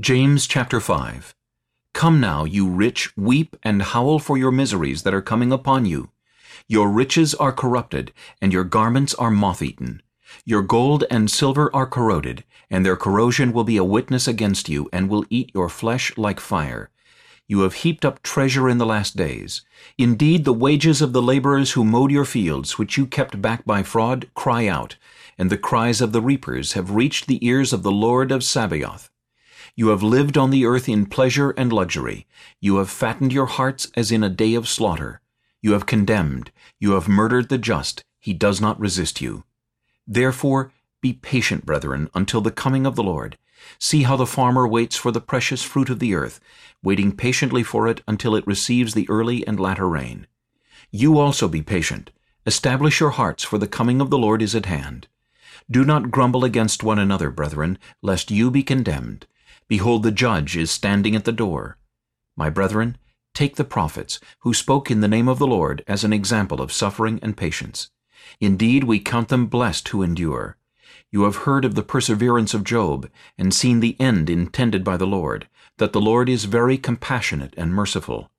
James chapter 5 Come now, you rich, weep and howl for your miseries that are coming upon you. Your riches are corrupted, and your garments are moth-eaten. Your gold and silver are corroded, and their corrosion will be a witness against you, and will eat your flesh like fire. You have heaped up treasure in the last days. Indeed, the wages of the laborers who mowed your fields, which you kept back by fraud, cry out, and the cries of the reapers have reached the ears of the Lord of Sabaoth. You have lived on the earth in pleasure and luxury. You have fattened your hearts as in a day of slaughter. You have condemned. You have murdered the just. He does not resist you. Therefore, be patient, brethren, until the coming of the Lord. See how the farmer waits for the precious fruit of the earth, waiting patiently for it until it receives the early and latter rain. You also be patient. Establish your hearts, for the coming of the Lord is at hand. Do not grumble against one another, brethren, lest you be condemned. Behold, the judge is standing at the door. My brethren, take the prophets, who spoke in the name of the Lord, as an example of suffering and patience. Indeed, we count them blessed who endure. You have heard of the perseverance of Job, and seen the end intended by the Lord, that the Lord is very compassionate and merciful.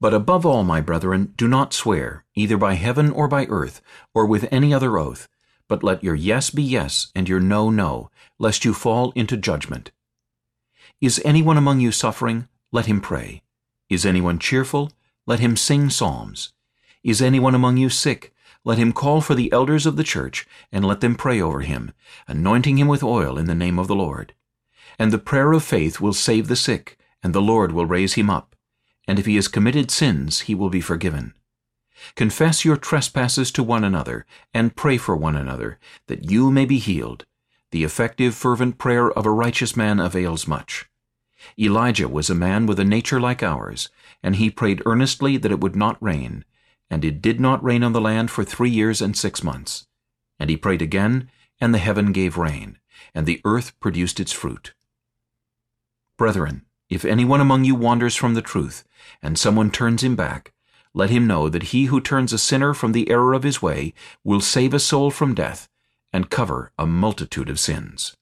But above all, my brethren, do not swear, either by heaven or by earth, or with any other oath, but let your yes be yes, and your no no, lest you fall into judgment. Is anyone among you suffering? Let him pray. Is anyone cheerful? Let him sing psalms. Is anyone among you sick? Let him call for the elders of the church, and let them pray over him, anointing him with oil in the name of the Lord. And the prayer of faith will save the sick, and the Lord will raise him up. And if he has committed sins, he will be forgiven. Confess your trespasses to one another, and pray for one another, that you may be healed. The effective, fervent prayer of a righteous man avails much. Elijah was a man with a nature like ours, and he prayed earnestly that it would not rain. And it did not rain on the land for three years and six months. And he prayed again, and the heaven gave rain, and the earth produced its fruit. Brethren, if anyone among you wanders from the truth, and someone turns him back, let him know that he who turns a sinner from the error of his way will save a soul from death, and cover a multitude of sins.